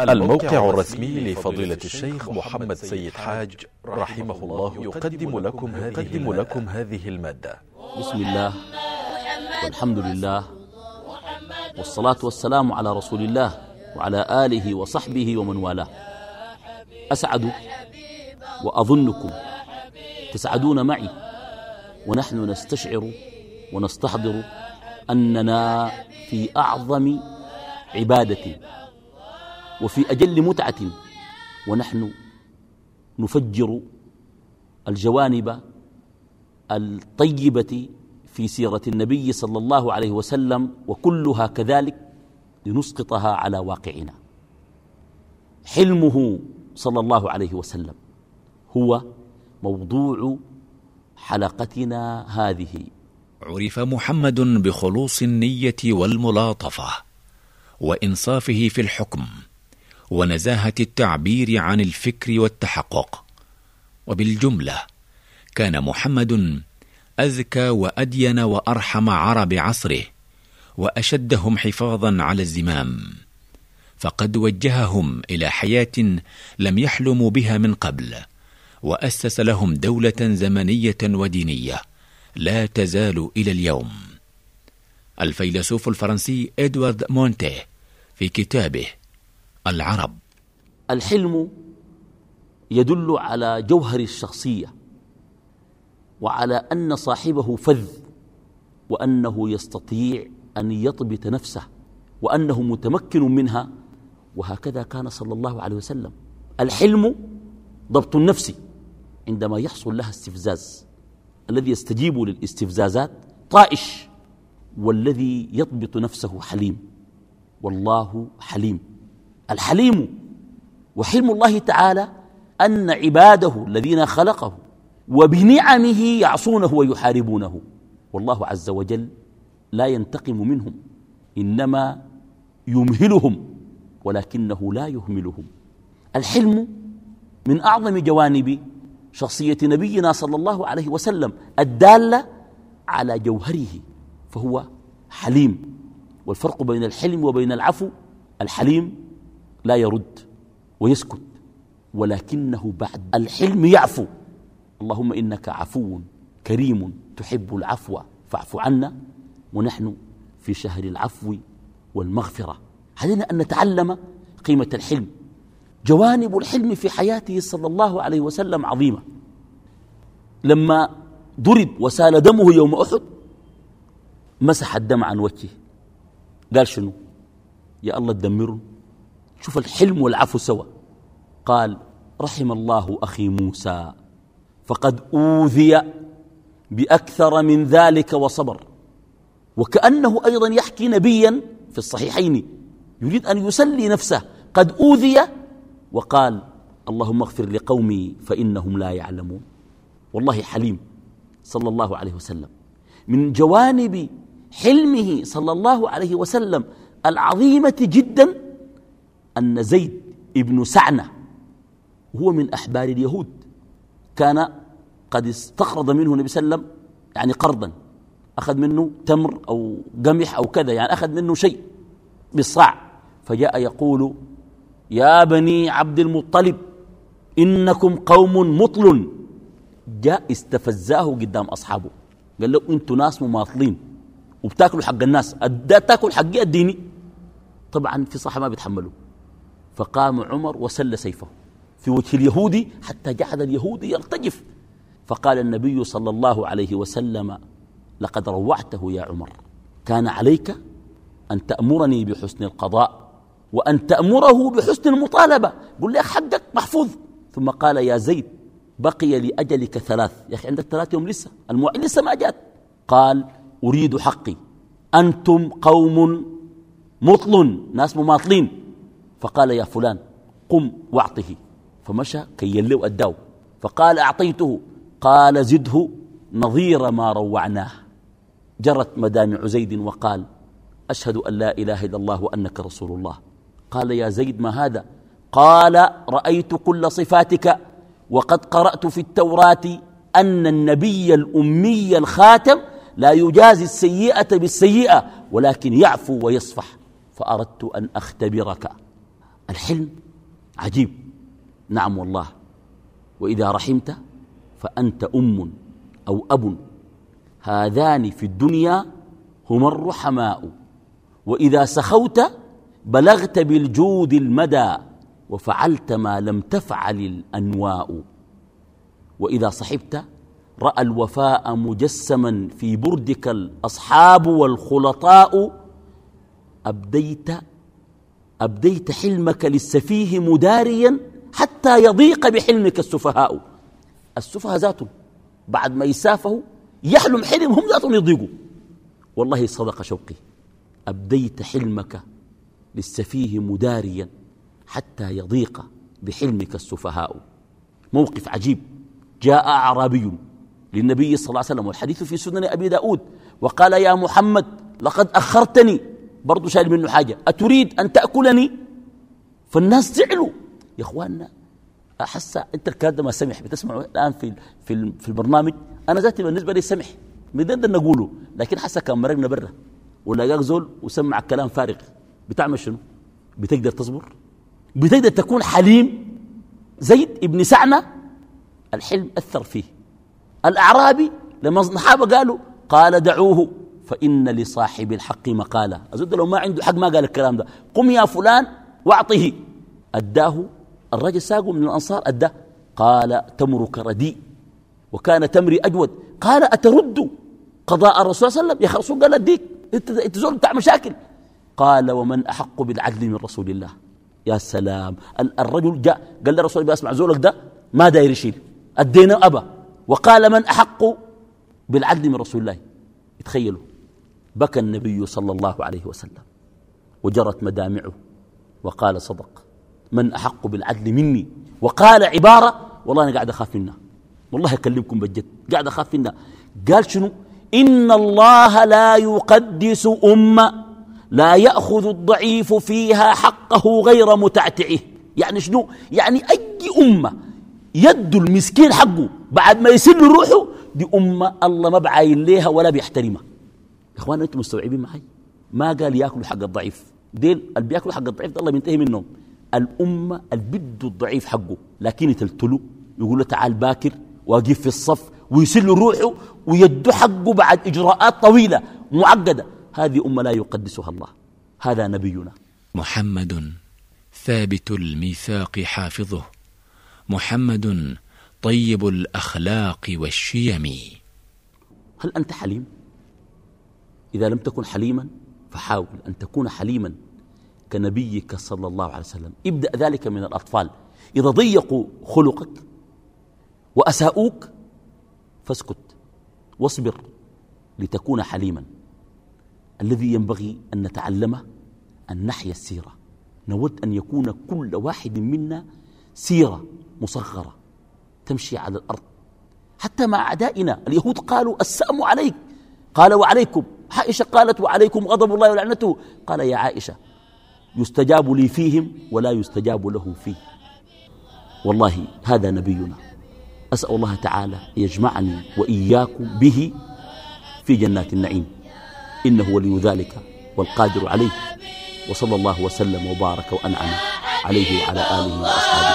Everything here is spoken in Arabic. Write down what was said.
الموقع الرسمي لفضيلة الشيخ محمد سيد حاج رحمه الله يقدم لكم هذه, لكم هذه ا ل م ا د ة بسم الله. والحمد لله. والصلاة والسلام على رسول الله وعلى آله وصحبه ومن والاه. أسعد وأظنكم. تسعدون معي. ونحن نستشعر ونستحضر أننا في أعظم عبادة وفي أجل متعة ونحن نفجر الجوانب الطيبة في سيرة النبي صلى الله عليه وسلم وكلها كذلك لنسقطها على واقعنا. حلمه صلى الله عليه وسلم هو موضوع حلقتنا هذه. عرف محمد بخلوص النية والملاطفة وإنصافه في الحكم. ونزاهة التعبير عن الفكر والتحقق. وبالجملة كان محمد أذكى وأدين وأرحم عرب عصره وأشدهم حفاظا على الزمام. فقد وجههم إلى حياة لم يحلموا بها من قبل وأسس لهم دولة زمنية ودينية لا تزال إلى اليوم. الفيلسوف الفرنسي إدوارد مونتي في كتابه العرب. الحلم يدل على جوهر الشخصية وعلى أن صاحبه فذ وأنه يستطيع أن يضبط نفسه وأنه متمكن منها وهكذا كان صلى الله عليه وسلم. الحلم ضبط النفس عندما يحصل لها استفزاز. الذي يستجيب للاستفزازات طائش والذي يضبط نفسه حليم. والله حليم. الحليم وحلم الله تعالى أن عباده الذين خلقه وبنعمه يعصونه ويحاربونه. والله عز وجل لا ينتقم منهم إنما يمهلهم ولكنه لا يهملهم. الحلم من أعظم جوانب شخصية نبينا صلى الله عليه وسلم الدالة على جوهره فهو حليم. والفرق بين الحلم وبين العفو الحليم لا يرد ويسكت ولكنه بعد الحلم يعفو. اللهم إنك عفو كريم تحب العفو فاعف عنا ونحن في شهر العفو والمغفرة. علينا أن نتعلم قيمة الحلم. جوانب الحلم في حياته صلى الله عليه وسلم عظيمة. لما ضرب وسال دمه يوم أحد مسح الدم عن وجهه. قال شنو؟ يا الله تدمرهم شوف الحلم والعفو سوا. قال رحم الله أخي موسى فقد أوذي بأكثر من ذلك وصبر. وكأنه أيضا يحكي نبيا في الصحيحين يريد أن يسلي نفسه قد أوذي وقال اللهم اغفر لقومي فإنهم لا يعلمون. والله حليم صلى الله عليه وسلم. من جوانب حلمه صلى الله عليه وسلم العظيمة جدا أن زيد ابن سعنة هو من أحبار اليهود كان قد استقرض منه النبي صلى الله عليه وسلم يعني قرضا. أخذ منه تمر أو قمح أو كذا يعني أخذ منه شيء بالصاع. فجاء يقول يا بني عبد المطلب إنكم قوم مطل جاء استفزاه قدام أصحابه قال له أنتوا ناس مماطلين وبتاكلوا حق الناس تاكل حقي الديني. طبعا في صحة ما بيتحملوا. فقام عمر وسل سيفه. في وجه اليهودي حتى جعل اليهودي يرتجف فقال النبي صلى الله عليه وسلم لقد روعته يا عمر. كان عليك أن تأمرني بحسن القضاء وأن تأمره بحسن المطالبة. قل لي حقك محفوظ. ثم قال يا زيد بقي لأجلك ثلاث. يا أخي عندك ثلاث يوم لسه. الموعد لسه ما جات قال أريد حقي. أنتم قوم مطل ناس مماطلين. فقال يا فلان قم واعطه. فمشى كي يلو أداه فقال أعطيته. قال زده نظير ما روعناه. جرت مدامع زيد وقال أشهد أن لا إله إلا الله وأنك رسول الله. قال يا زيد ما هذا؟ قال رأيت كل صفاتك وقد قرأت في التوراة أن النبي الأمي الخاتم لا يجازي السيئة بالسيئة ولكن يعفو ويصفح. فأردت أن أختبرك. الحلم عجيب. نعم والله. وإذا رحمت فأنت أم أو أب. هذان في الدنيا هما الرحماء. وإذا سخوت بلغت بالجود المدى وفعلت ما لم تفعل الأنواء. وإذا صحبت رأى الوفاء مجسما في بردك الأصحاب والخلطاء أبديت أبديت حلمك للسفيه مداريا حتى يضيق بحلمك السفهاء. السفهاء ذاتهم بعد ما يسافهوا يحلم حلم هم ذاتهم يضيقوا. والله صدق شوقي. أبديت حلمك للسفيه مداريا حتى يضيق بحلمك السفهاء. موقف عجيب. جاء أعرابي للنبي صلى الله عليه وسلم والحديث في سنن أبي داود. وقال يا محمد لقد أخرتني برضو شايل منه حاجة. أتريد أن تأكلني؟ فالناس زعلوا. يا أخواننا أحس أنت الكلام ما سمح. بتسمعوا الآن في في البرنامج؟ أنا ذاتي بالنسبة لي سمح. بدنا نقوله. لكن حس كان مرقنا برا. ولا زول وسمع كلام فارغ. بتعمل شنو؟ بتقدر تصبر؟ بتقدر تكون حليم؟ زيد ابن سعنة الحلم أثر فيه. الأعرابي لما الصحابة قالوا قال دعوه. فإن لصاحب الحق مقالة. أزود لو ما عنده حق ما قال الكلام ده. قم يا فلان واعطه. أداه. الرجل ساقه من الأنصار أداه. قال تمرك رديء. وكان تمري أجود. قال أترد قضاء الرسول صلى الله عليه وسلم؟ يا الرسول قال أديك. أنت زول بتاع مشاكل. قال ومن أحق بالعدل من رسول الله. يا سلام. الرجل جاء. قال للرسول بأسمع زولك ده ما داير يشيل. أدينا أبا. وقال من أحق بالعدل من رسول الله. تخيلوا بكى النبي صلى الله عليه وسلم وجرت مدامعه وقال صدق. من أحق بالعدل مني؟ وقال عبارة والله أنا قاعد أخاف منها. والله أكلمكم بجد قاعد أخاف منها. قال شنو؟ إن الله لا يقدس أمة لا يأخذ الضعيف فيها حقه غير متعتعه. يعني شنو؟ يعني أي أمة يد المسكين حقه بعد ما يسل روحه دي أمة الله ما بعاين ليها ولا بيحترمها. اخوانا أنتم مستوعبين معي؟ ما قال يأكلوا حق الضعيف. ديل اللي بيأكلوا حق الضعيف ده الله بينتهي منهم. الأمة البد الضعيف حقه لكن يتلتلوا يقول له تعال باكر واقف في الصف ويسل روحه ويدو حقه بعد إجراءات طويلة معقدة. هذه أمة لا يقدسها الله. هذا نبينا. محمد ثابت الميثاق حافظه. محمد طيب الأخلاق والشيم. هل أنت حليم؟ إذا لم تكن حليما فحاول أن تكون حليما كنبيك صلى الله عليه وسلم. ابدأ ذلك من الأطفال. إذا ضيقوا خلقك وأساءوك فاسكت واصبر لتكون حليما. الذي ينبغي أن نتعلمه أن نحيا السيرة. نود أن يكون كل واحد منا سيرة مصغرة تمشي على الأرض. حتى مع أعدائنا اليهود قالوا السأم عليك. قال وعليكم. عائشة قالت وعليكم غضب الله ولعنته. قال يا عائشة يستجاب لي فيهم ولا يستجاب له فيه. والله هذا نبينا. أسأل الله تعالى يجمعني وإياكم به في جنات النعيم. إنه ولي ذلك والقادر عليه. وصلى الله وسلم وبارك وأنعم عليه وعلى آله وأصحابه.